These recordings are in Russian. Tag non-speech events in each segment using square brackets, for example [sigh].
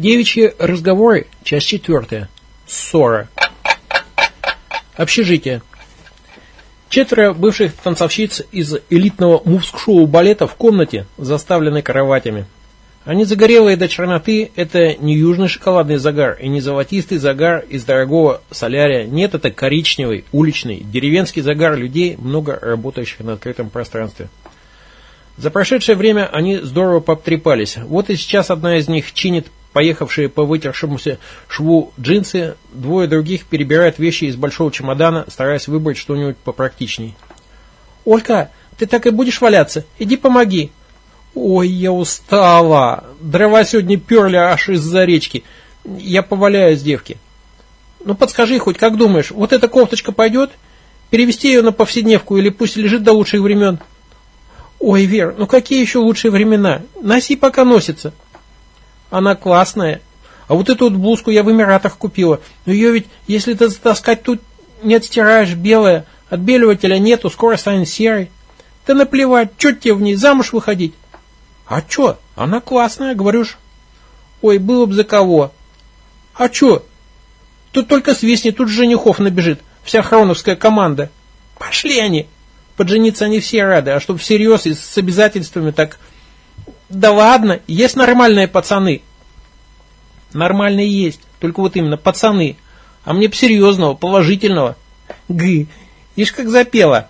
Девичьи разговоры, часть четвертая. Ссора. Общежитие. Четверо бывших танцовщиц из элитного мувск-шоу балета в комнате, заставленной кроватями. Они загорелые до черноты, это не южный шоколадный загар и не золотистый загар из дорогого солярия. Нет, это коричневый, уличный, деревенский загар людей, много работающих на открытом пространстве. За прошедшее время они здорово потрепались. Вот и сейчас одна из них чинит поехавшие по вытершемуся шву джинсы, двое других перебирают вещи из большого чемодана, стараясь выбрать что-нибудь попрактичней. «Олька, ты так и будешь валяться? Иди помоги!» «Ой, я устала! Дрова сегодня перли аж из-за речки. Я поваляюсь, девки». «Ну подскажи хоть, как думаешь, вот эта кофточка пойдет? Перевести ее на повседневку или пусть лежит до лучших времен?» «Ой, Вер, ну какие еще лучшие времена? Носи, пока носится». «Она классная. А вот эту вот блузку я в Эмиратах купила. Но ее ведь, если ты затаскать тут не отстираешь, белая, отбеливателя нету, скоро станет серой. Да наплевать, что тебе в ней, замуж выходить?» «А что? Она классная, говорю ж». «Ой, было бы за кого». «А что? Тут только свистнет, тут женихов набежит, вся хроновская команда. Пошли они!» Поджениться они все рады, а чтобы всерьез и с обязательствами так... Да ладно, есть нормальные пацаны. Нормальные есть, только вот именно пацаны. А мне б серьезного, положительного. Гы, ишь как запела.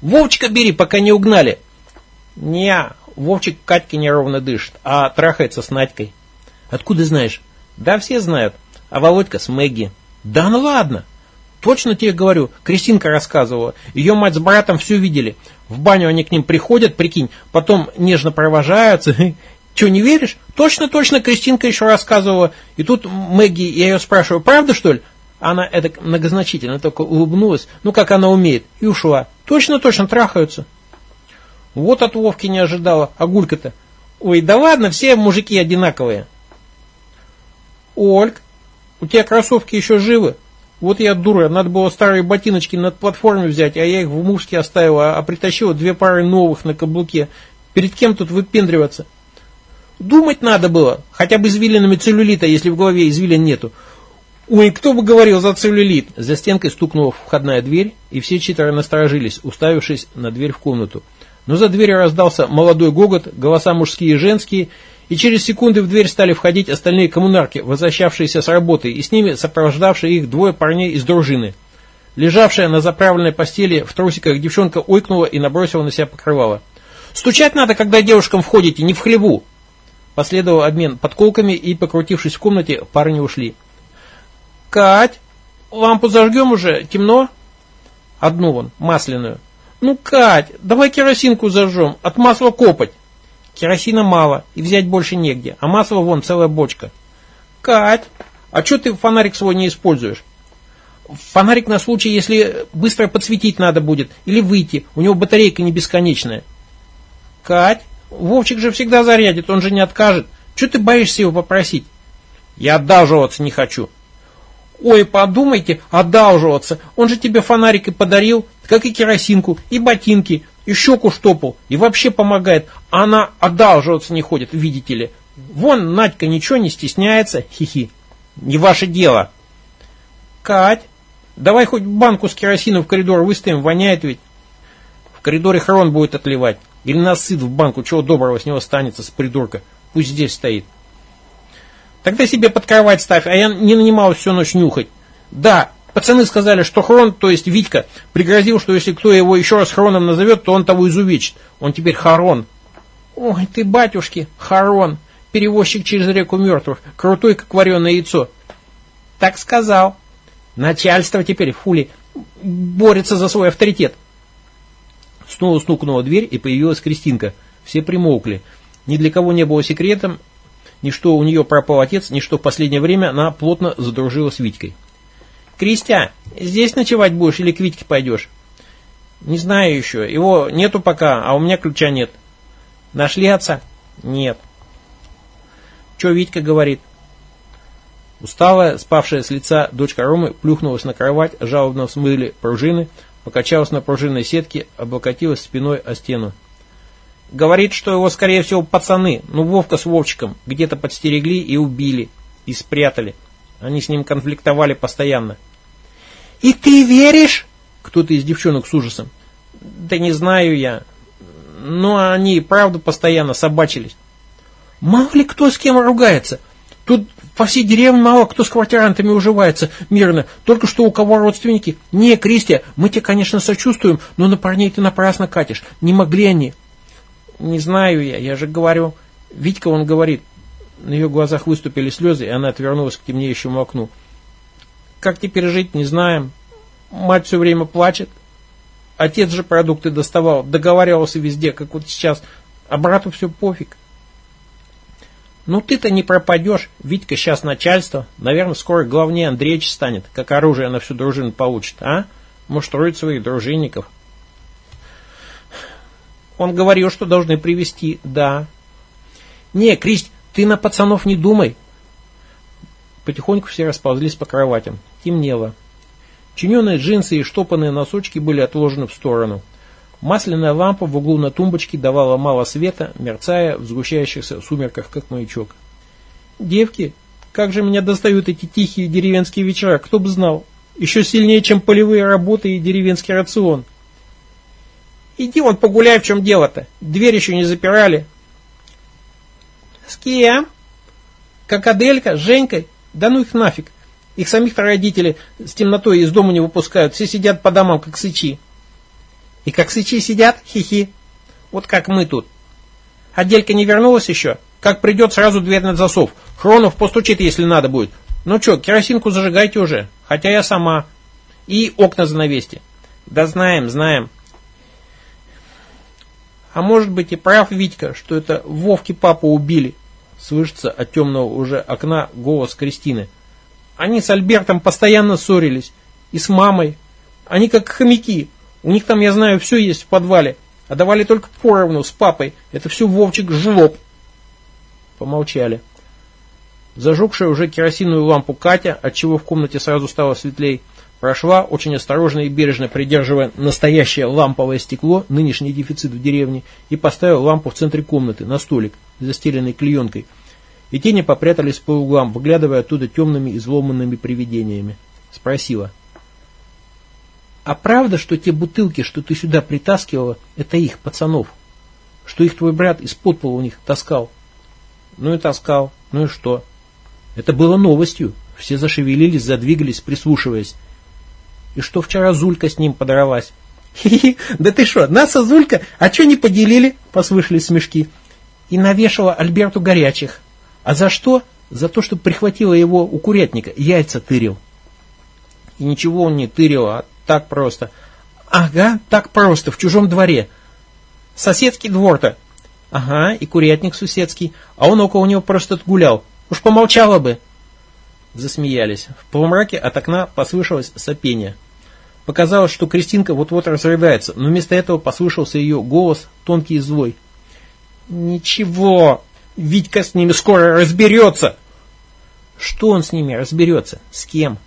Вовчика бери, пока не угнали. Не, Вовчик Катьке неровно дышит, а трахается с Надькой. Откуда знаешь? Да все знают. А Володька с Мэгги. Да ну ладно. Точно тебе говорю, Кристинка рассказывала. Ее мать с братом все видели. В баню они к ним приходят, прикинь, потом нежно провожаются. [laughs] Че, не веришь? Точно-точно Кристинка еще рассказывала. И тут Мэгги, я ее спрашиваю, правда что ли? Она это многозначительно только улыбнулась, ну как она умеет, и ушла. Точно-точно трахаются. Вот от Вовки не ожидала, а Гулька-то. Ой, да ладно, все мужики одинаковые. Ольг, у тебя кроссовки еще живы? Вот я дура, надо было старые ботиночки над платформой взять, а я их в мушке оставила, а притащила две пары новых на каблуке. Перед кем тут выпендриваться? Думать надо было, хотя бы извилинами целлюлита, если в голове извилин нету. Ой, кто бы говорил за целлюлит? За стенкой стукнула входная дверь, и все четверо насторожились, уставившись на дверь в комнату. Но за дверью раздался молодой гогот, голоса мужские и женские, и через секунды в дверь стали входить остальные коммунарки, возвращавшиеся с работы, и с ними сопровождавшие их двое парней из дружины. Лежавшая на заправленной постели в трусиках девчонка ойкнула и набросила на себя покрывало. «Стучать надо, когда девушкам входите, не в хлеву!» Последовал обмен подколками, и, покрутившись в комнате, парни ушли. «Кать, лампу зажгем уже? Темно?» «Одну вон, масляную». «Ну, Кать, давай керосинку зажжем, от масла копоть». Керосина мало, и взять больше негде, а масла вон целая бочка. Кать, а что ты фонарик свой не используешь? Фонарик на случай, если быстро подсветить надо будет, или выйти, у него батарейка не бесконечная. Кать, Вовчик же всегда зарядит, он же не откажет. Что ты боишься его попросить? Я одалживаться не хочу. Ой, подумайте, одалживаться. Он же тебе фонарик и подарил, как и керосинку, и ботинки, и щеку штопал, и вообще помогает. А она одалживаться не ходит, видите ли. Вон, Надька ничего не стесняется, хихи. Не ваше дело. Кать, давай хоть банку с керосином в коридор выставим, воняет ведь. В коридоре хрон будет отливать. Или насыт в банку, чего доброго с него останется, с придурка. Пусть здесь стоит. Тогда себе под кровать ставь, а я не нанималась всю ночь нюхать. Да, Пацаны сказали, что Хрон, то есть Витька, пригрозил, что если кто его еще раз Хроном назовет, то он того изувечит. Он теперь Харон. Ой, ты, батюшки, Харон, перевозчик через реку мертвых, крутой, как вареное яйцо. Так сказал. Начальство теперь, фули, борется за свой авторитет. Снова стукнула дверь, и появилась Кристинка. Все примолкли. Ни для кого не было секретом, ни что у нее пропал отец, ни что в последнее время она плотно задружила с Витькой. Кристя, здесь ночевать будешь или к Витьке пойдешь? Не знаю еще. Его нету пока, а у меня ключа нет. Нашли отца? Нет. Че Витька говорит? Усталая, спавшая с лица дочка Ромы плюхнулась на кровать, жалобно смыли пружины, покачалась на пружинной сетке, облокотилась спиной о стену. Говорит, что его, скорее всего, пацаны, ну, Вовка с Вовчиком, где-то подстерегли и убили, и спрятали. Они с ним конфликтовали постоянно. «И ты веришь?» Кто-то из девчонок с ужасом. «Да не знаю я. Но они, правда, постоянно собачились». «Мало ли кто с кем ругается. Тут по всей деревне мало кто с квартирантами уживается мирно. Только что у кого родственники. Не, Кристия, мы тебе, конечно, сочувствуем, но на парней ты напрасно катишь. Не могли они». «Не знаю я, я же говорю». Витька, он говорит, на ее глазах выступили слезы, и она отвернулась к темнеющему окну. Как теперь жить, не знаем. Мать все время плачет. Отец же продукты доставал, договаривался везде, как вот сейчас. А брату все пофиг. Ну ты-то не пропадешь. Витька сейчас начальство. Наверное, скоро главнее Андреевич станет, как оружие на всю дружину получит, а? Строить своих дружинников. Он говорил, что должны привести, да. Не, Кристь, ты на пацанов не думай. Потихоньку все расползлись по кроватям. Темнело. Чиненые джинсы и штопанные носочки были отложены в сторону. Масляная лампа в углу на тумбочке давала мало света, мерцая в сгущающихся сумерках, как маячок. «Девки, как же меня достают эти тихие деревенские вечера, кто бы знал. Еще сильнее, чем полевые работы и деревенский рацион». «Иди вот погуляй, в чем дело-то. Дверь еще не запирали, с кем? Как Аделька, с Женькой? Да ну их нафиг. Их самих-то родители с темнотой из дома не выпускают. Все сидят по домам, как сычи. И как сычи сидят, хихи. Вот как мы тут. Аделька не вернулась еще? Как придет, сразу дверь на засов. Хронов постучит, если надо будет. Ну что, керосинку зажигайте уже. Хотя я сама. И окна занавесьте. Да знаем, знаем. А может быть и прав Витька, что это Вовки папу убили. Слышится от темного уже окна голос Кристины. Они с Альбертом постоянно ссорились. И с мамой. Они как хомяки. У них там, я знаю, все есть в подвале. А давали только поровну с папой. Это все Вовчик жлоб. Помолчали. Зажегшая уже керосиновую лампу Катя, отчего в комнате сразу стало светлей, Прошла, очень осторожно и бережно придерживая настоящее ламповое стекло, нынешний дефицит в деревне, и поставила лампу в центре комнаты, на столик, застеленный клеенкой. И тени попрятались по углам, выглядывая оттуда темными изломанными привидениями. Спросила. «А правда, что те бутылки, что ты сюда притаскивала, это их, пацанов? Что их твой брат из-под пола у них таскал?» «Ну и таскал. Ну и что?» Это было новостью. Все зашевелились, задвигались, прислушиваясь. И что вчера Зулька с ним подралась? «Хи-хи, да ты что, нас Зулька, а что не поделили?» – послышались смешки. И навешала Альберту горячих. А за что? За то, что прихватила его у курятника, яйца тырил. И ничего он не тырил, а так просто. Ага, так просто, в чужом дворе. Соседский двор-то. Ага, и курятник соседский. А он около него просто гулял. Уж помолчала бы. Засмеялись. В полумраке от окна послышалось сопение. Показалось, что Кристинка вот-вот разрыдается, но вместо этого послышался ее голос, тонкий и злой. «Ничего, Витька с ними скоро разберется!» «Что он с ними разберется? С кем?»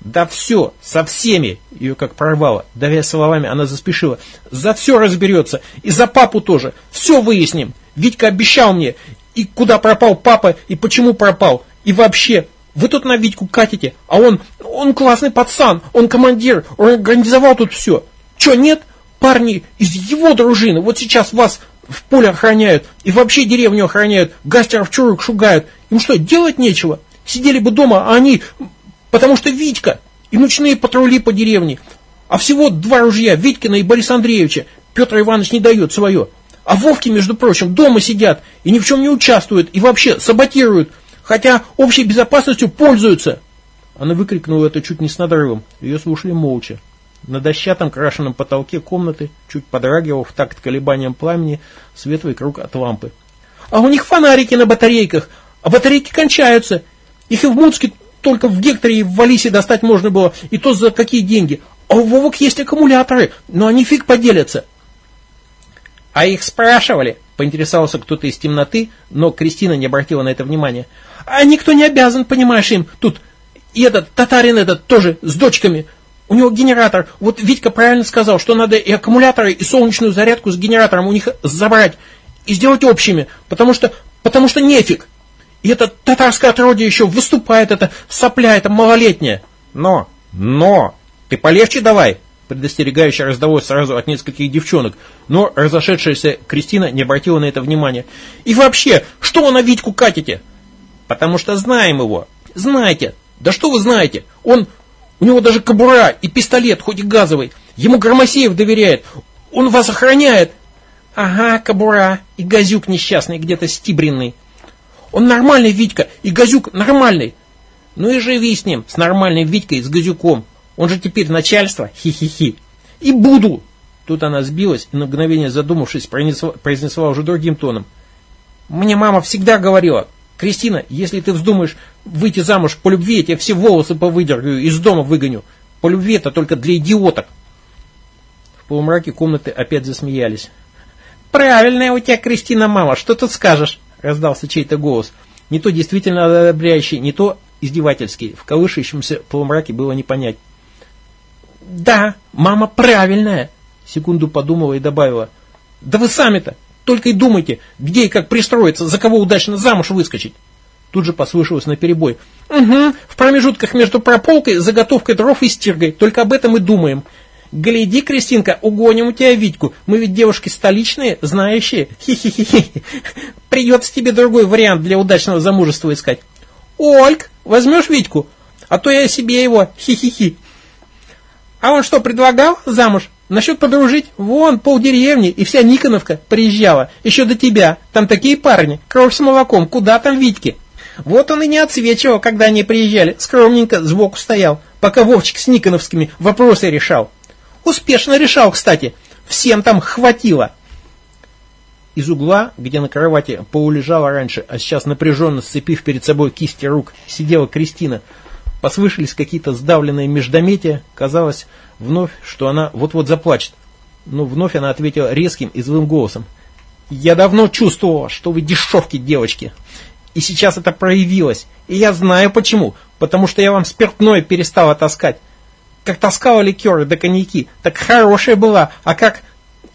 «Да все, со всеми!» Ее как прорвало. Давя словами, она заспешила. «За все разберется! И за папу тоже! Все выясним! Витька обещал мне! И куда пропал папа, и почему пропал! И вообще, вы тут на Витьку катите, а он, он классный пацан, он командир, он организовал тут все. Че, нет? Парни из его дружины вот сейчас вас в поле охраняют и вообще деревню охраняют, гастеров чурок шугают. Им что, делать нечего? Сидели бы дома, а они... Потому что Витька и ночные патрули по деревне. А всего два ружья, Витькина и Бориса Андреевича. Петр Иванович не дает свое. А Вовки, между прочим, дома сидят и ни в чем не участвуют, и вообще саботируют хотя общей безопасностью пользуются!» Она выкрикнула это чуть не с надрывом. Ее слушали молча. На дощатом крашенном потолке комнаты чуть подрагивал в такт колебанием пламени светлый круг от лампы. «А у них фонарики на батарейках, а батарейки кончаются. Их и в Муцке только в Гекторе и в Валисе достать можно было, и то за какие деньги. А у Вовок есть аккумуляторы, но они фиг поделятся». «А их спрашивали?» – поинтересовался кто-то из темноты, но Кристина не обратила на это внимания. А никто не обязан, понимаешь, им тут. И этот татарин этот тоже с дочками. у него генератор. Вот Витька правильно сказал, что надо и аккумуляторы, и солнечную зарядку с генератором у них забрать и сделать общими, потому что, потому что нефиг. И это татарское отродье еще выступает, это сопля, это малолетняя. Но, но, ты полегче давай, предостерегающе раздалось сразу от нескольких девчонок, но разошедшаяся Кристина не обратила на это внимания. И вообще, что вы на Витьку катите? Потому что знаем его. Знаете. Да что вы знаете? Он, у него даже кобура и пистолет, хоть и газовый. Ему Громосеев доверяет. Он вас охраняет. Ага, кобура и газюк несчастный, где-то стибренный. Он нормальный, Витька, и газюк нормальный. Ну и живи с ним, с нормальным Витькой, с газюком. Он же теперь начальство, хи-хи-хи. И буду. Тут она сбилась и на мгновение задумавшись, произнесла, произнесла уже другим тоном. Мне мама всегда говорила, Кристина, если ты вздумаешь выйти замуж по любви, я тебе все волосы повыдергаю, из дома выгоню. По любви это только для идиоток. В полумраке комнаты опять засмеялись. «Правильная у тебя, Кристина, мама, что тут скажешь?» Раздался чей-то голос. Не то действительно одобряющий, не то издевательский. В колышащемся полумраке было не понять. «Да, мама правильная!» Секунду подумала и добавила. «Да вы сами-то только и думайте, где и как пристроиться, за кого удачно замуж выскочить!» Тут же послышалось на перебой. «Угу, в промежутках между прополкой, заготовкой дров и стиргой. Только об этом и думаем. Гляди, Кристинка, угоним у тебя Витьку. Мы ведь девушки столичные, знающие. Хи-хи-хи. Придется тебе другой вариант для удачного замужества искать. Ольг, возьмешь Витьку? А то я себе его. Хи-хи-хи. А он что, предлагал замуж? Насчет подружить? Вон, полдеревни и вся Никоновка приезжала. Еще до тебя. Там такие парни. Кровь с молоком. Куда там Витьки? Вот он и не отсвечивал, когда они приезжали. Скромненько сбоку стоял, пока Вовчик с Никоновскими вопросы решал. Успешно решал, кстати. Всем там хватило. Из угла, где на кровати полулежала раньше, а сейчас напряженно сцепив перед собой кисти рук, сидела Кристина, послышались какие-то сдавленные междометия. Казалось вновь, что она вот-вот заплачет. Но вновь она ответила резким и злым голосом. «Я давно чувствовала, что вы дешевки, девочки. И сейчас это проявилось. И я знаю почему. Потому что я вам спиртное перестала таскать как таскала ликеры да коньяки, так хорошая была, а как,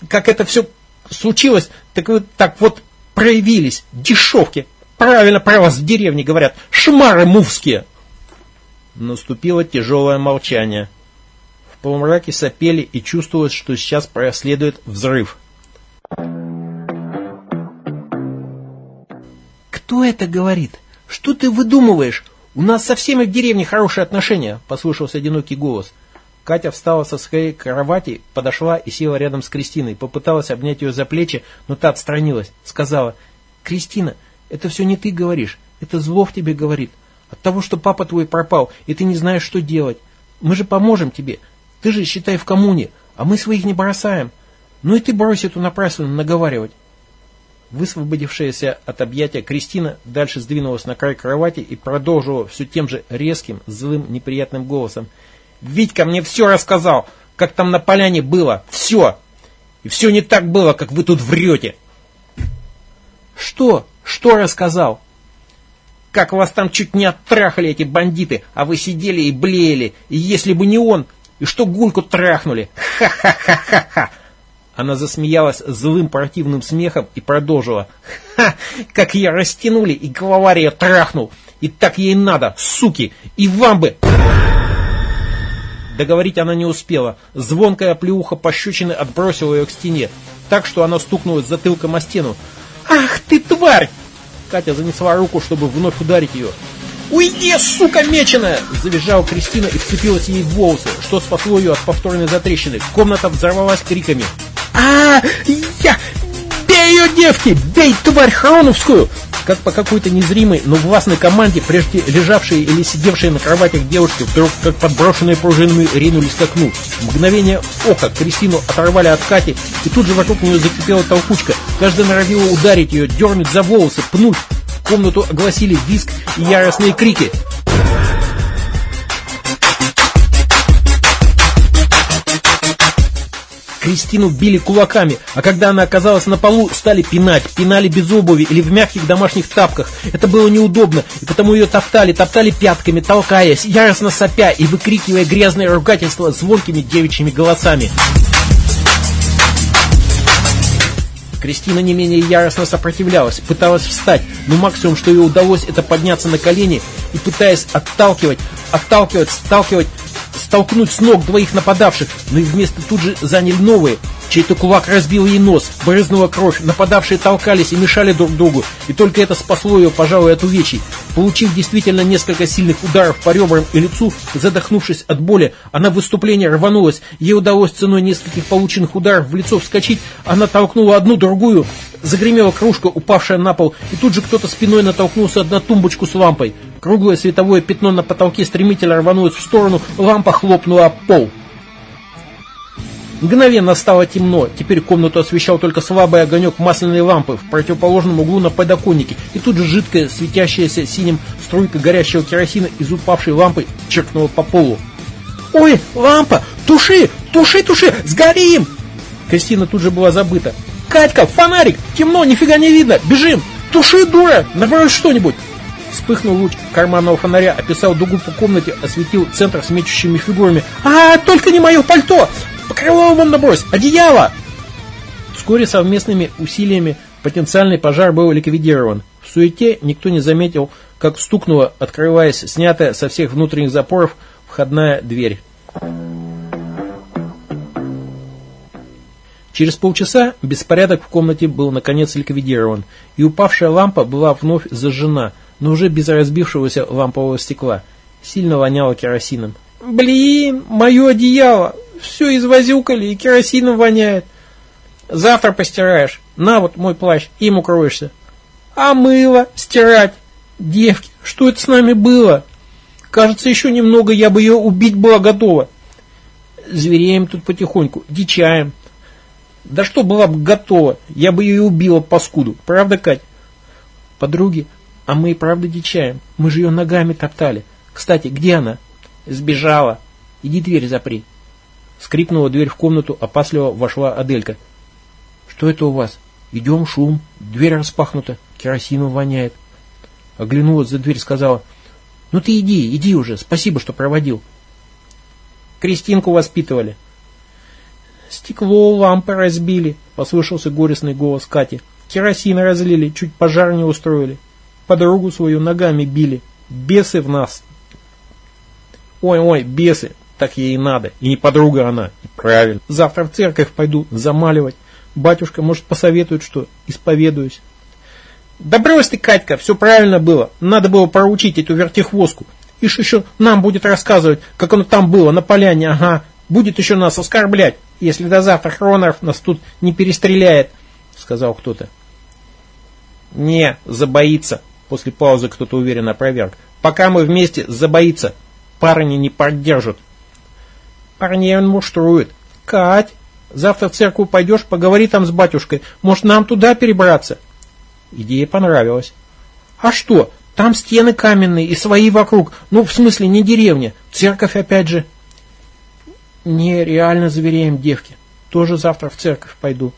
как это все случилось, так вы так вот проявились, дешевки. Правильно про вас в деревне говорят, шмары мувские. Наступило тяжелое молчание. В полумраке сопели и чувствовалось, что сейчас проследует взрыв. «Кто это говорит? Что ты выдумываешь? «У нас со всеми в деревне хорошие отношения», – послышался одинокий голос. Катя встала со своей кровати, подошла и села рядом с Кристиной, попыталась обнять ее за плечи, но та отстранилась, сказала, «Кристина, это все не ты говоришь, это зло в тебе говорит. От того, что папа твой пропал, и ты не знаешь, что делать. Мы же поможем тебе. Ты же, считай, в коммуне, а мы своих не бросаем. Ну и ты брось эту напраслину наговаривать. Высвободившаяся от объятия Кристина дальше сдвинулась на край кровати и продолжила все тем же резким, злым, неприятным голосом. «Витька мне все рассказал, как там на поляне было, все! И все не так было, как вы тут врете!» «Что? Что рассказал?» «Как вас там чуть не оттрахали эти бандиты, а вы сидели и блеяли, и если бы не он, и что гульку трахнули! Ха-ха-ха-ха-ха!» Она засмеялась злым противным смехом и продолжила. «Ха! Как я растянули, и главарь ее трахнул! И так ей надо, суки! И вам бы...» Договорить она не успела. Звонкая плеуха пощечины отбросила ее к стене, так что она стукнулась затылком о стену. «Ах ты, тварь!» Катя занесла руку, чтобы вновь ударить ее. «Уйди, сука меченая!» Завизжала Кристина и вцепилась ей в волосы, что спасло ее от повторной затрещины. Комната взорвалась криками а, я... Бей ее, девки! Бей, тварь хроновскую! Как по какой-то незримой, но властной команде, прежде лежавшие или сидевшие на кроватях девушки, вдруг, как подброшенные пружинами, ринулись к окну. В мгновение ока Кристину оторвали от Кати, и тут же вокруг нее закипела толкучка. Каждая норовила ударить ее, дернуть за волосы, пнуть. В комнату огласили виск и яростные крики. Кристину били кулаками, а когда она оказалась на полу, стали пинать. Пинали без обуви или в мягких домашних тапках. Это было неудобно, и потому ее топтали, топтали пятками, толкаясь, яростно сопя и выкрикивая грязные ругательства звонкими девичьими голосами. Кристина не менее яростно сопротивлялась, пыталась встать, но максимум, что ей удалось, это подняться на колени и, пытаясь отталкивать, отталкивать, сталкивать, столкнуть с ног двоих нападавших, но и вместо тут же заняли новые. Чей-то кулак разбил ей нос, брызнула кровь, нападавшие толкались и мешали друг другу, и только это спасло ее, пожалуй, от увечий. Получив действительно несколько сильных ударов по ребрам и лицу, задохнувшись от боли, она в выступлении рванулась, ей удалось ценой нескольких полученных ударов в лицо вскочить, она толкнула одну другую, загремела кружка, упавшая на пол, и тут же кто-то спиной натолкнулся на тумбочку с лампой. Круглое световое пятно на потолке стремительно рванулось в сторону, лампа хлопнула об пол. Мгновенно стало темно, теперь комнату освещал только слабый огонек масляной лампы в противоположном углу на подоконнике, и тут же жидкая, светящаяся синим струйка горящего керосина из упавшей лампы черкнула по полу. «Ой, лампа! Туши! Туши, туши! Сгорим!» Кристина тут же была забыта. «Катька, фонарик! Темно, нифига не видно! Бежим! Туши, дура! Набрось что-нибудь!» Вспыхнул луч карманного фонаря, описал дугу по комнате, осветил центр с мечущими фигурами. «А, только не мое пальто! Покрывало вам набрось! Одеяло!» Вскоре совместными усилиями потенциальный пожар был ликвидирован. В суете никто не заметил, как стукнула, открываясь снятая со всех внутренних запоров, входная дверь. Через полчаса беспорядок в комнате был наконец ликвидирован, и упавшая лампа была вновь зажжена – но уже без разбившегося лампового стекла. Сильно воняло керосином. «Блин, мое одеяло! Все извозюкали и керосином воняет!» «Завтра постираешь. На вот мой плащ, им укроешься». «А мыло? Стирать? Девки, что это с нами было? Кажется, еще немного я бы ее убить была готова». «Звереем тут потихоньку, дичаем». «Да что была бы готова, я бы ее убила, паскуду. Правда, Кать?» «Подруги, а мы и правда дичаем. Мы же ее ногами топтали. Кстати, где она? Сбежала. Иди дверь запри. Скрипнула дверь в комнату, опасливо вошла Аделька. Что это у вас? Идем, шум, дверь распахнута, керосином воняет. Оглянулась за дверь, сказала, ну ты иди, иди уже, спасибо, что проводил. Кристинку воспитывали. Стекло лампы разбили, послышался горестный голос Кати. Керосин разлили, чуть пожар не устроили подругу свою ногами били. Бесы в нас. Ой-ой, бесы, так ей и надо. И не подруга она. И правильно. Завтра в церковь пойду замаливать. Батюшка, может, посоветует, что исповедуюсь. Да брось ты, Катька, все правильно было. Надо было проучить эту вертихвостку. Ишь еще нам будет рассказывать, как оно там было, на поляне, ага. Будет еще нас оскорблять, если до завтра Хроноров нас тут не перестреляет, сказал кто-то. Не, забоится, После паузы кто-то уверенно опроверг. Пока мы вместе, забоится. Парни не поддержат. Парней он муштрует. Кать, завтра в церковь пойдешь, поговори там с батюшкой. Может, нам туда перебраться? Идея понравилась. А что? Там стены каменные и свои вокруг. Ну, в смысле, не деревня. Церковь опять же. Не, реально заверяем девки. Тоже завтра в церковь пойду.